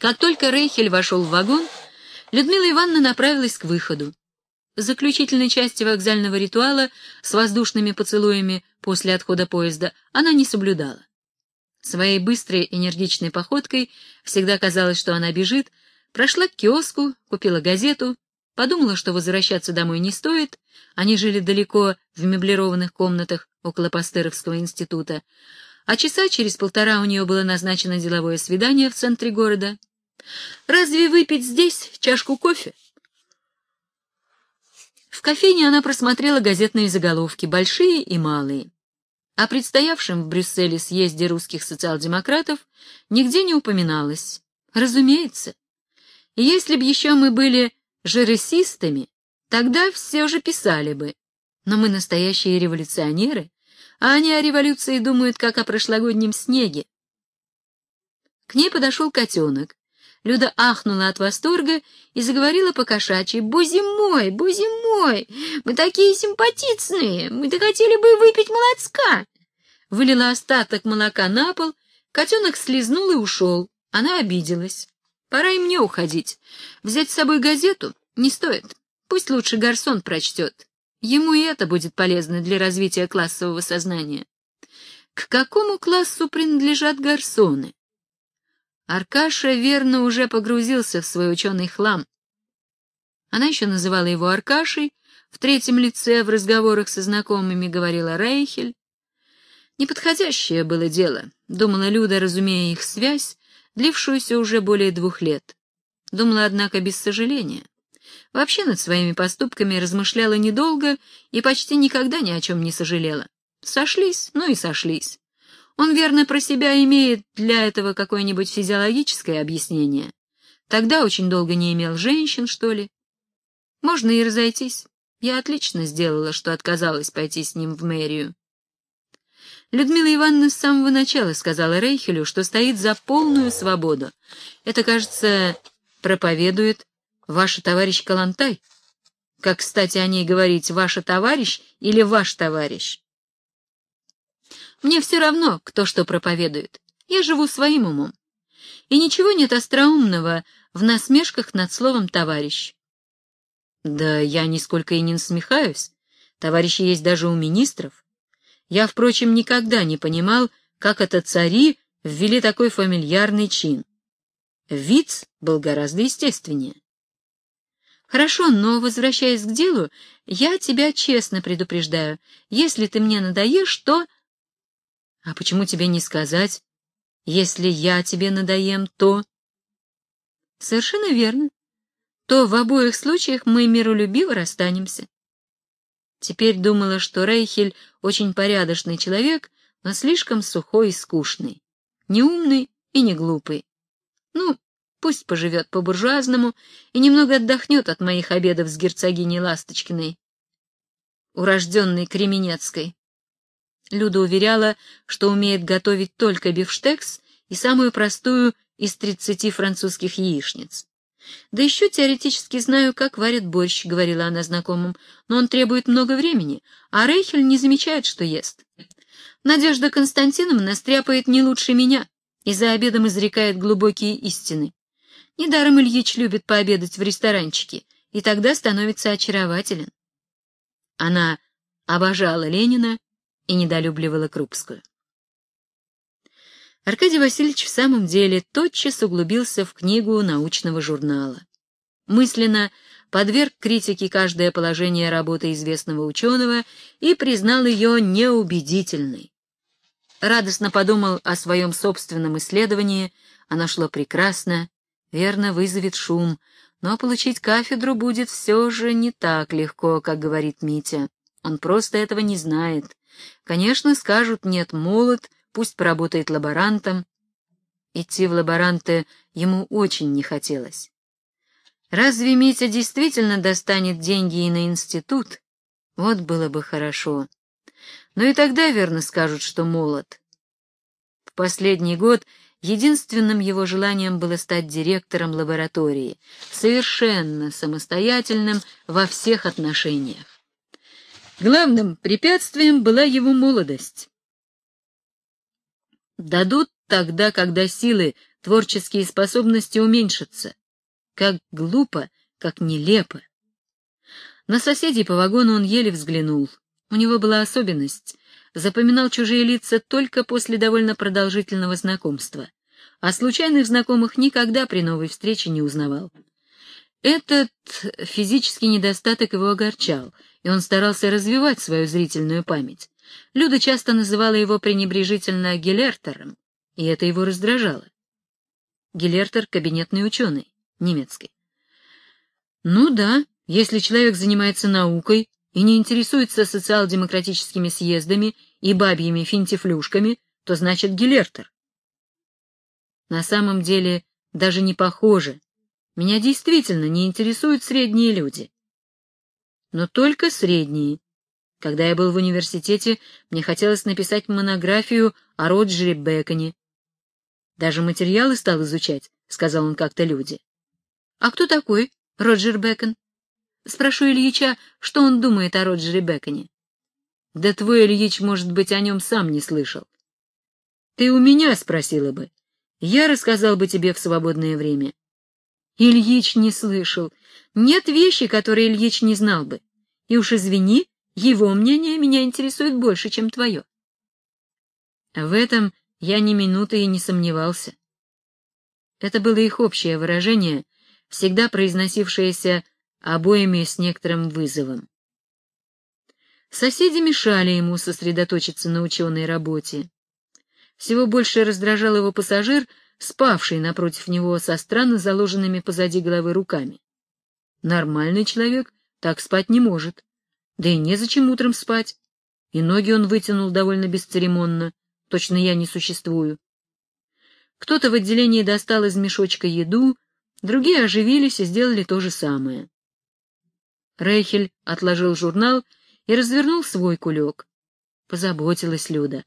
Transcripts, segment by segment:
Как только Рейхель вошел в вагон, Людмила Ивановна направилась к выходу. Заключительной части вокзального ритуала с воздушными поцелуями после отхода поезда она не соблюдала. Своей быстрой энергичной походкой всегда казалось, что она бежит, прошла к киоску, купила газету, подумала, что возвращаться домой не стоит, они жили далеко в меблированных комнатах около Пастеровского института, а часа через полтора у нее было назначено деловое свидание в центре города. Разве выпить здесь чашку кофе? В кофейне она просмотрела газетные заголовки, большие и малые. О предстоявшем в Брюсселе съезде русских социал-демократов нигде не упоминалось. Разумеется. Если б еще мы были жересистами, тогда все же писали бы. Но мы настоящие революционеры, а они о революции думают, как о прошлогоднем снеге. К ней подошел котенок. Люда ахнула от восторга и заговорила по-кошачьи. «Бузи мой, бузи мой, мы такие симпатичные, мы-то хотели бы выпить молочка!» Вылила остаток молока на пол, котенок слезнул и ушел. Она обиделась. «Пора и мне уходить. Взять с собой газету не стоит. Пусть лучше Гарсон прочтет. Ему и это будет полезно для развития классового сознания». К какому классу принадлежат гарсоны? Аркаша верно уже погрузился в свой ученый хлам. Она еще называла его Аркашей, в третьем лице в разговорах со знакомыми говорила Рейхель. Неподходящее было дело, думала Люда, разумея их связь, длившуюся уже более двух лет. Думала, однако, без сожаления. Вообще над своими поступками размышляла недолго и почти никогда ни о чем не сожалела. Сошлись, ну и сошлись. Он, верно, про себя имеет для этого какое-нибудь физиологическое объяснение. Тогда очень долго не имел женщин, что ли. Можно и разойтись. Я отлично сделала, что отказалась пойти с ним в мэрию. Людмила Ивановна с самого начала сказала Рейхелю, что стоит за полную свободу. Это, кажется, проповедует ваш товарищ Калантай. Как, кстати, о ней говорить, ваша товарищ или ваш товарищ? Мне все равно, кто что проповедует. Я живу своим умом. И ничего нет остроумного в насмешках над словом «товарищ». Да я нисколько и не насмехаюсь. Товарищи есть даже у министров. Я, впрочем, никогда не понимал, как это цари ввели такой фамильярный чин. Виц был гораздо естественнее. Хорошо, но, возвращаясь к делу, я тебя честно предупреждаю. Если ты мне надоешь, то... А почему тебе не сказать, если я тебе надоем, то... Совершенно верно. То в обоих случаях мы миролюбиво расстанемся. Теперь думала, что Рейхель очень порядочный человек, но слишком сухой и скучный, не умный и не глупый. Ну, пусть поживет по-буржуазному и немного отдохнет от моих обедов с герцогиней Ласточкиной, урожденной Кременецкой. Люда уверяла, что умеет готовить только бифштекс и самую простую из тридцати французских яичниц. «Да еще теоретически знаю, как варят борщ», — говорила она знакомым, «но он требует много времени, а Рейхель не замечает, что ест. Надежда Константиновна стряпает не лучше меня и за обедом изрекает глубокие истины. Недаром Ильич любит пообедать в ресторанчике, и тогда становится очарователен». Она обожала Ленина и недолюбливала Крупскую. Аркадий Васильевич в самом деле тотчас углубился в книгу научного журнала. Мысленно подверг критике каждое положение работы известного ученого и признал ее неубедительной. Радостно подумал о своем собственном исследовании, оно шло прекрасно, верно вызовет шум, но получить кафедру будет все же не так легко, как говорит Митя. Он просто этого не знает. Конечно, скажут, нет, молод, пусть поработает лаборантом. Идти в лаборанты ему очень не хотелось. Разве Митя действительно достанет деньги и на институт? Вот было бы хорошо. Но и тогда верно скажут, что молод. В последний год единственным его желанием было стать директором лаборатории, совершенно самостоятельным во всех отношениях. Главным препятствием была его молодость. Дадут тогда, когда силы творческие способности уменьшатся. Как глупо, как нелепо. На соседей по вагону он еле взглянул. У него была особенность. Запоминал чужие лица только после довольно продолжительного знакомства, а случайных знакомых никогда при новой встрече не узнавал. Этот физический недостаток его огорчал, и он старался развивать свою зрительную память. Люда часто называла его пренебрежительно Гелертером, и это его раздражало. Гелертер — кабинетный ученый, немецкий. Ну да, если человек занимается наукой и не интересуется социал-демократическими съездами и бабьими финтифлюшками, то значит Гилертер. На самом деле даже не похоже. Меня действительно не интересуют средние люди. Но только средние. Когда я был в университете, мне хотелось написать монографию о Роджере Беконе. Даже материалы стал изучать, — сказал он как-то люди. — А кто такой Роджер Бекон? Спрошу Ильича, что он думает о Роджере Беконе. Да твой Ильич, может быть, о нем сам не слышал. Ты у меня спросила бы. Я рассказал бы тебе в свободное время. Ильич не слышал. Нет вещи, которые Ильич не знал бы. И уж извини, его мнение меня интересует больше, чем твое. В этом я ни минуты и не сомневался. Это было их общее выражение, всегда произносившееся обоими с некоторым вызовом. Соседи мешали ему сосредоточиться на ученой работе. Всего больше раздражал его пассажир, спавший напротив него со странно заложенными позади головы руками. Нормальный человек так спать не может. Да и незачем утром спать. И ноги он вытянул довольно бесцеремонно. Точно я не существую. Кто-то в отделении достал из мешочка еду, другие оживились и сделали то же самое. Рейхель отложил журнал и развернул свой кулек. Позаботилась Люда.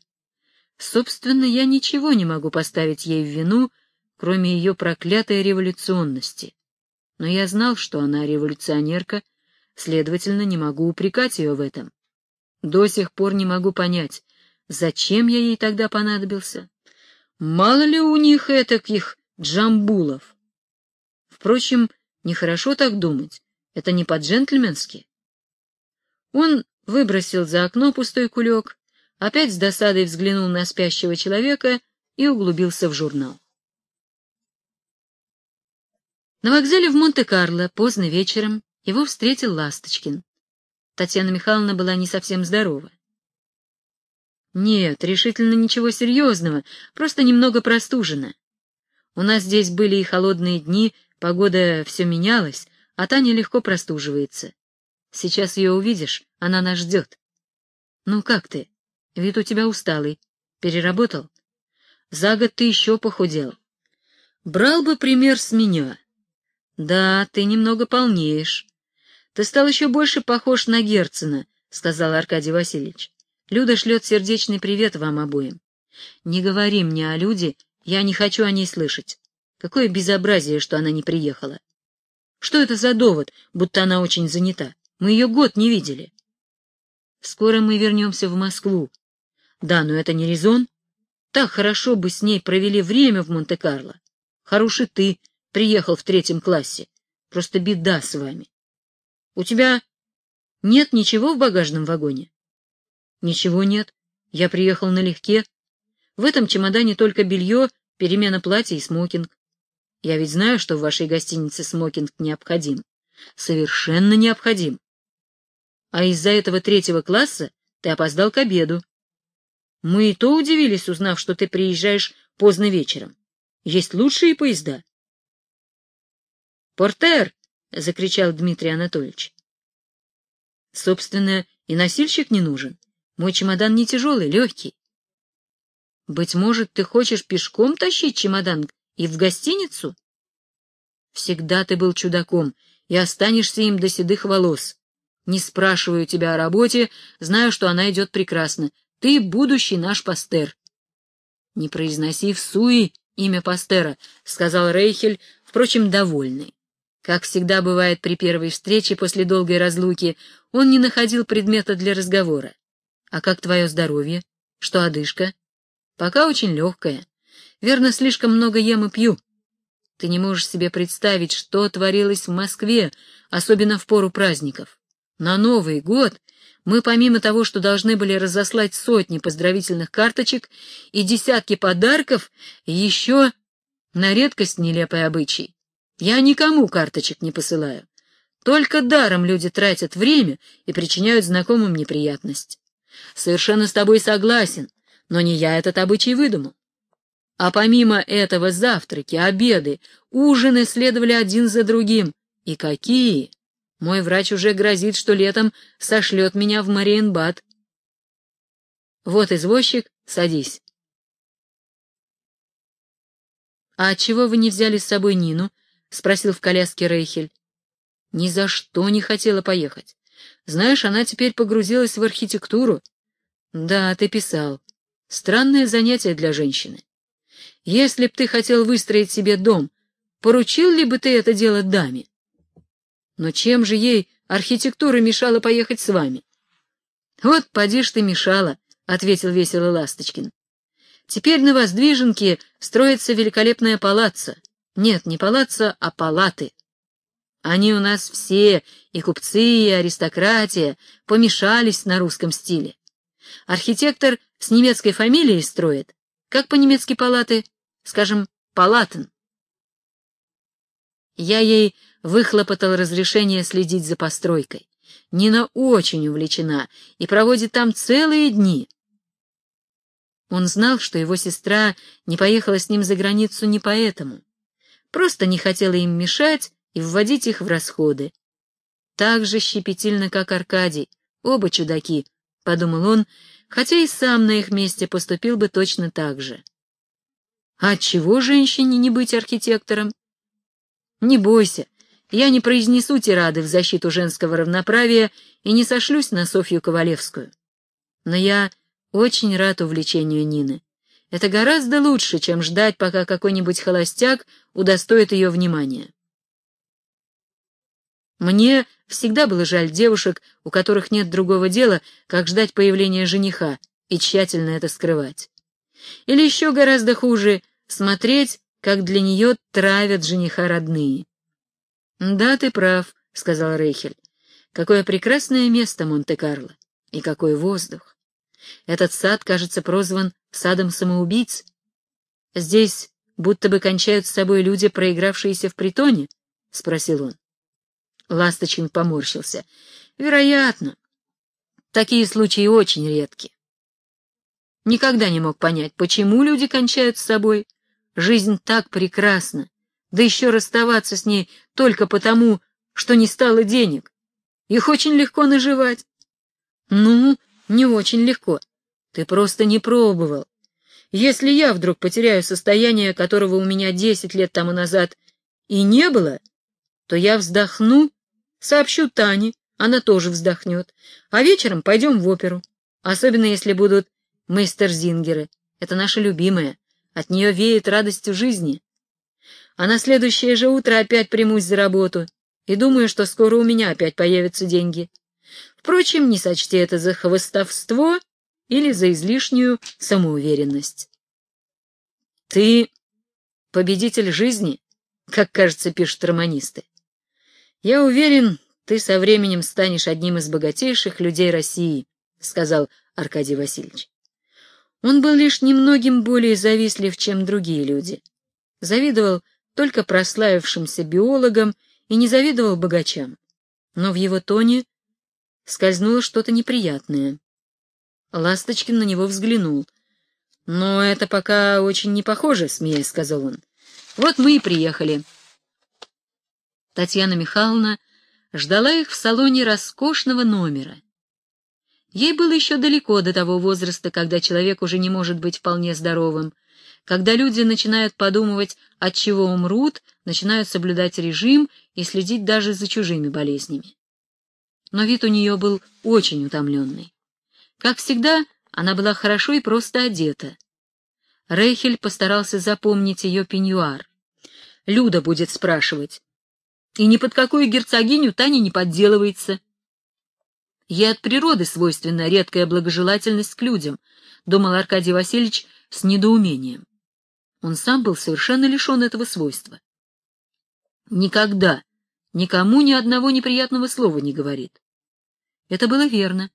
Собственно, я ничего не могу поставить ей в вину, кроме ее проклятой революционности. Но я знал, что она революционерка, следовательно, не могу упрекать ее в этом. До сих пор не могу понять, зачем я ей тогда понадобился. Мало ли у них этаких джамбулов. Впрочем, нехорошо так думать. Это не по-джентльменски. Он выбросил за окно пустой кулек, опять с досадой взглянул на спящего человека и углубился в журнал. На вокзале в Монте-Карло поздно вечером его встретил Ласточкин. Татьяна Михайловна была не совсем здорова. Нет, решительно ничего серьезного, просто немного простужена. У нас здесь были и холодные дни, погода все менялась, а Таня легко простуживается. Сейчас ее увидишь, она нас ждет. Ну как ты? Вид у тебя усталый. Переработал? За год ты еще похудел. Брал бы пример с меня. Да, ты немного полнеешь. Ты стал еще больше похож на Герцена, — сказал Аркадий Васильевич. Люда шлет сердечный привет вам обоим. Не говори мне о Люде, я не хочу о ней слышать. Какое безобразие, что она не приехала. Что это за довод, будто она очень занята? Мы ее год не видели. Скоро мы вернемся в Москву. Да, но это не резон. Так хорошо бы с ней провели время в Монте-Карло. Хороший ты, приехал в третьем классе. Просто беда с вами. У тебя нет ничего в багажном вагоне? Ничего нет. Я приехал налегке. В этом чемодане только белье, перемена платья и смокинг. Я ведь знаю, что в вашей гостинице смокинг необходим. Совершенно необходим. А из-за этого третьего класса ты опоздал к обеду. Мы и то удивились, узнав, что ты приезжаешь поздно вечером. Есть лучшие поезда. «Портер!» — закричал Дмитрий Анатольевич. «Собственно, и носильщик не нужен. Мой чемодан не тяжелый, легкий. Быть может, ты хочешь пешком тащить чемодан и в гостиницу? Всегда ты был чудаком и останешься им до седых волос. Не спрашиваю тебя о работе, знаю, что она идет прекрасно. Ты будущий наш пастер. Не произноси в суе имя пастера, — сказал Рейхель, впрочем, довольный. Как всегда бывает при первой встрече после долгой разлуки, он не находил предмета для разговора. А как твое здоровье? Что одышка? Пока очень легкая. Верно, слишком много ем и пью. Ты не можешь себе представить, что творилось в Москве, особенно в пору праздников. На Новый год мы, помимо того, что должны были разослать сотни поздравительных карточек и десятки подарков, еще на редкость нелепый обычай. Я никому карточек не посылаю. Только даром люди тратят время и причиняют знакомым неприятность. Совершенно с тобой согласен, но не я этот обычай выдумал. А помимо этого завтраки, обеды, ужины следовали один за другим. И какие! Мой врач уже грозит, что летом сошлет меня в Мариенбад. Вот извозчик, садись. — А отчего вы не взяли с собой Нину? — спросил в коляске Рейхель. — Ни за что не хотела поехать. Знаешь, она теперь погрузилась в архитектуру. — Да, ты писал. Странное занятие для женщины. Если б ты хотел выстроить себе дом, поручил ли бы ты это дело даме? Но чем же ей архитектура мешала поехать с вами? — Вот, поди ж ты мешала, — ответил весело Ласточкин. — Теперь на Воздвиженке строится великолепная палаца. Нет, не палаца, а палаты. Они у нас все, и купцы, и аристократия, помешались на русском стиле. Архитектор с немецкой фамилией строит. Как по-немецки палаты? Скажем, палатен. Я ей выхлопотал разрешение следить за постройкой. Нина очень увлечена и проводит там целые дни. Он знал, что его сестра не поехала с ним за границу не поэтому. Просто не хотела им мешать и вводить их в расходы. Так же щепетильно, как Аркадий, оба чудаки, — подумал он, хотя и сам на их месте поступил бы точно так же. А чего женщине не быть архитектором? Не бойся, я не произнесу тирады в защиту женского равноправия и не сошлюсь на Софью Ковалевскую. Но я очень рад увлечению Нины. Это гораздо лучше, чем ждать, пока какой-нибудь холостяк удостоит ее внимания. Мне всегда было жаль девушек, у которых нет другого дела, как ждать появления жениха и тщательно это скрывать. Или еще гораздо хуже — смотреть, как для нее травят жениха родные. «Да, ты прав», — сказал Рейхель. «Какое прекрасное место Монте-Карло! И какой воздух! Этот сад, кажется, прозван садом самоубийц. Здесь будто бы кончают с собой люди, проигравшиеся в притоне?» — спросил он. Ласточкин поморщился. «Вероятно. Такие случаи очень редки. Никогда не мог понять, почему люди кончают с собой. Жизнь так прекрасна, да еще расставаться с ней только потому, что не стало денег. Их очень легко наживать. Ну, не очень легко. Ты просто не пробовал. Если я вдруг потеряю состояние, которого у меня десять лет тому назад и не было, то я вздохну, сообщу Тане, она тоже вздохнет, а вечером пойдем в оперу, особенно если будут мейстерзингеры. Это наша любимая, от нее веет радостью жизни а на следующее же утро опять примусь за работу и думаю, что скоро у меня опять появятся деньги. Впрочем, не сочти это за хвостовство или за излишнюю самоуверенность. Ты победитель жизни, как, кажется, пишут романисты. Я уверен, ты со временем станешь одним из богатейших людей России, — сказал Аркадий Васильевич. Он был лишь немногим более завистлив, чем другие люди. Завидовал только прославившимся биологам и не завидовал богачам. Но в его тоне скользнуло что-то неприятное. Ласточкин на него взглянул. «Но это пока очень не похоже», — смеясь сказал он. «Вот мы и приехали». Татьяна Михайловна ждала их в салоне роскошного номера. Ей было еще далеко до того возраста, когда человек уже не может быть вполне здоровым, когда люди начинают подумывать, от чего умрут, начинают соблюдать режим и следить даже за чужими болезнями. Но вид у нее был очень утомленный. Как всегда, она была хорошо и просто одета. Рейхель постарался запомнить ее пеньюар. Люда будет спрашивать. И ни под какую герцогиню Таня не подделывается. Ей от природы свойственна редкая благожелательность к людям, думал Аркадий Васильевич с недоумением. Он сам был совершенно лишен этого свойства. Никогда никому ни одного неприятного слова не говорит. Это было верно.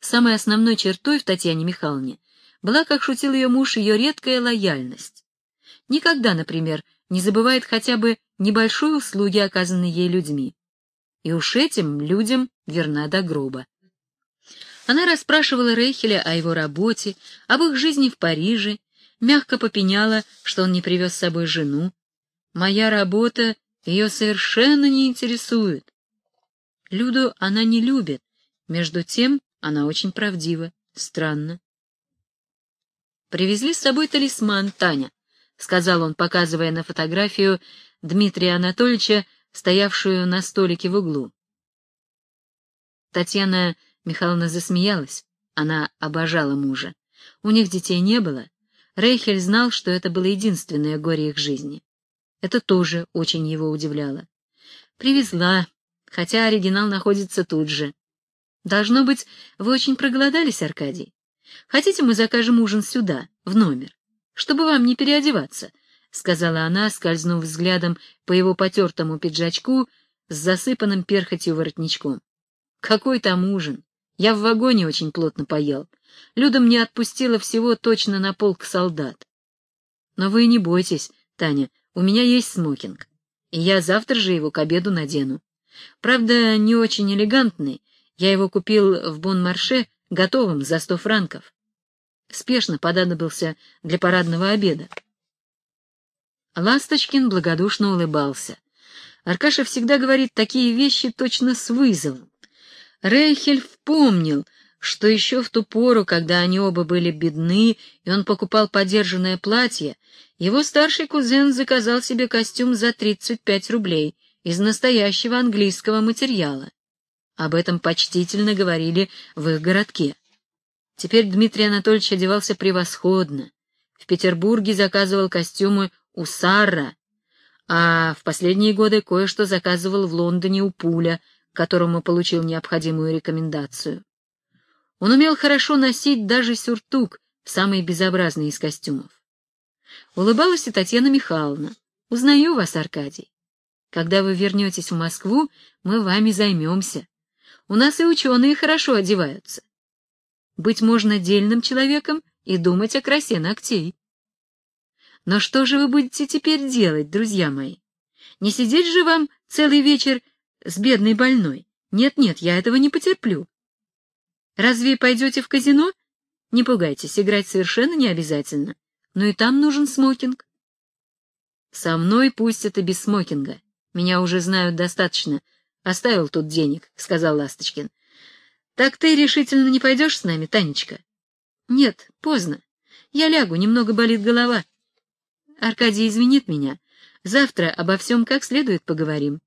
Самой основной чертой в Татьяне Михайловне была, как шутил ее муж, ее редкая лояльность. Никогда, например, не забывает хотя бы небольшой услуги, оказанной ей людьми. И уж этим людям верна до гроба. Она расспрашивала Рейхеля о его работе, об их жизни в Париже, мягко попеняла, что он не привез с собой жену. «Моя работа ее совершенно не интересует. Люду она не любит, между тем она очень правдива. Странно. «Привезли с собой талисман, Таня», — сказал он, показывая на фотографию Дмитрия Анатольевича, стоявшую на столике в углу. Татьяна Михайловна засмеялась. Она обожала мужа. У них детей не было. Рейхель знал, что это было единственное горе их жизни. Это тоже очень его удивляло. «Привезла, хотя оригинал находится тут же. Должно быть, вы очень проголодались, Аркадий? Хотите, мы закажем ужин сюда, в номер, чтобы вам не переодеваться?» — сказала она, скользнув взглядом по его потертому пиджачку с засыпанным перхотью воротничком. «Какой там ужин? Я в вагоне очень плотно поел. Люда мне отпустила всего точно на полк солдат. Но вы не бойтесь, Таня, у меня есть смокинг, и я завтра же его к обеду надену. Правда, не очень элегантный, я его купил в Бон-Марше готовым за сто франков. Спешно понадобился для парадного обеда. Ласточкин благодушно улыбался. Аркаша всегда говорит такие вещи точно с вызовом. Рейхель вспомнил, что еще в ту пору, когда они оба были бедны, и он покупал подержанное платье, его старший кузен заказал себе костюм за 35 рублей из настоящего английского материала. Об этом почтительно говорили в их городке. Теперь Дмитрий Анатольевич одевался превосходно. В Петербурге заказывал костюмы у Сарра, а в последние годы кое-что заказывал в Лондоне у Пуля, которому получил необходимую рекомендацию. Он умел хорошо носить даже сюртук, самый безобразный из костюмов. Улыбалась и Татьяна Михайловна. «Узнаю вас, Аркадий. Когда вы вернетесь в Москву, мы вами займемся. У нас и ученые хорошо одеваются. Быть можно дельным человеком и думать о красе ногтей. Но что же вы будете теперь делать, друзья мои? Не сидеть же вам целый вечер с бедной больной? Нет-нет, я этого не потерплю. Разве пойдете в казино? Не пугайтесь, играть совершенно не обязательно. Но и там нужен смокинг. Со мной пусть это без смокинга. Меня уже знают достаточно, Оставил тут денег, — сказал Ласточкин. — Так ты решительно не пойдешь с нами, Танечка? — Нет, поздно. Я лягу, немного болит голова. Аркадий извинит меня. Завтра обо всем как следует поговорим.